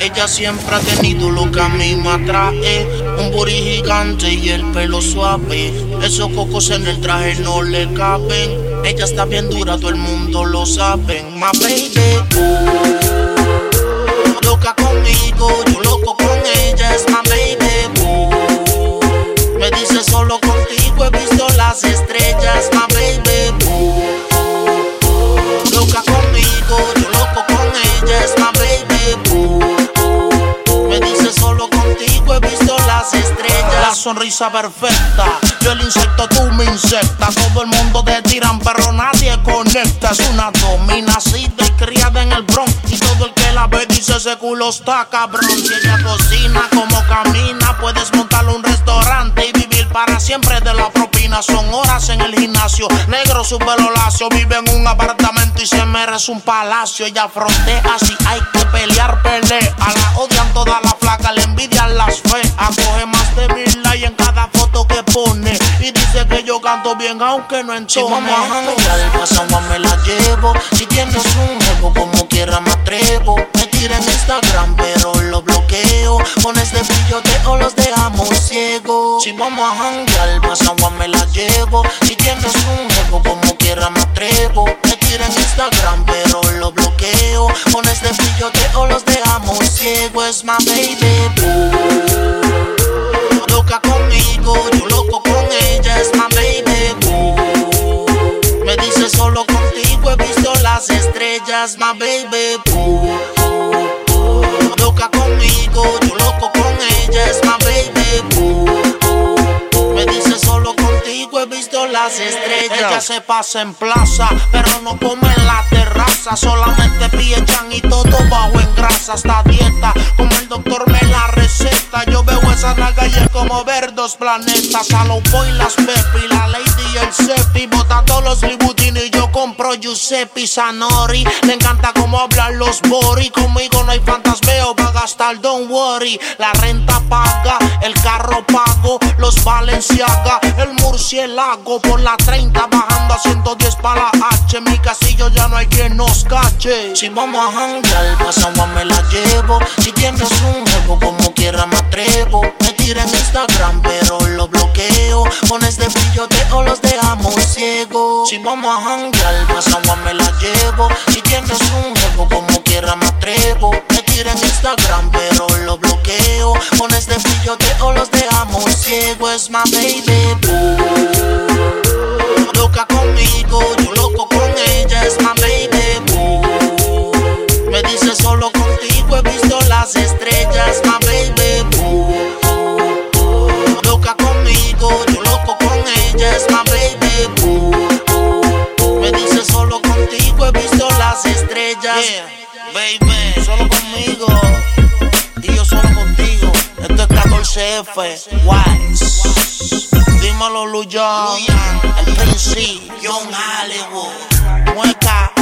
Ella siempre ha tenido lo que a mí me atrae. Un booty gigante y el pelo suave. Esos cocos en el traje no le caben. Ella está bien dura, todo el mundo lo sabe. My baby, sonrisa perfecta, yo el insecto, tú me insecta. Todo el mundo te tiran, pero nadie conecta. Es una domina nacida y criada en el Bronx. Y todo el que la ve dice ese culo está cabrón. Si ella cocina como camina, puedes montarle un restaurante y vivir para siempre de la propina. Son horas en el gimnasio, negro su pelo lacio. Vive en un apartamento y se merece un palacio. Ella frontea si hay que pelear, pelea. Y dice que yo canto bien, aunque no entone. Si vamos a janguear, pues agua me la llevo. Si tienes un ego, como quiera me atrevo. Me tira en Instagram, pero lo bloqueo. Con este brilloteo los dejamos ciegos. Si vamos a janguear, pues agua me la llevo. Si tienes un ego, como quiera me atrevo. Me tira en Instagram, pero lo bloqueo. Con este brilloteo los dejamos ciegos. Es my baby boo. Estrellas, my baby boo. Loca conmigo, yo loco con ella, es my baby boo. Me dice solo contigo he visto las estrellas. Ella se pasa en plaza, pero no come en la terraza. Solamente piechan y todo bajo en grasa. Hasta dieta, como el doctor me la receta. Yo veo esas nalgas y es como ver dos planetas. A los boy, las Pepi, la Lady y el Sepi. Bota todos los yo compro Giuseppe Sanori. Le encanta cómo hablan los Bori. Conmigo no hay fantasmeo, va a gastar, don't worry. La renta paga, el carro pago, los Valenciaga, el murciélago por la 30 bajando a 110 para la H. En mi casillo ya no hay quien nos cache. Si vamos a janguear, pues agua me la llevo. Si tienes un ego, como quiera me atrevo. Tira en Instagram, pero lo bloqueo. Con este brilloteo los dejamos ciegos. Si vamos a janguear, pues agua me la llevo. Si tienes un ego, como quiera me atrevo. Me tira en Instagram, pero lo bloqueo. Con este brilloteo los dejamos ciegos. Es my baby jefe, Wise. Dímelo, Luyan. El príncipe, John Hollywood. Mueca.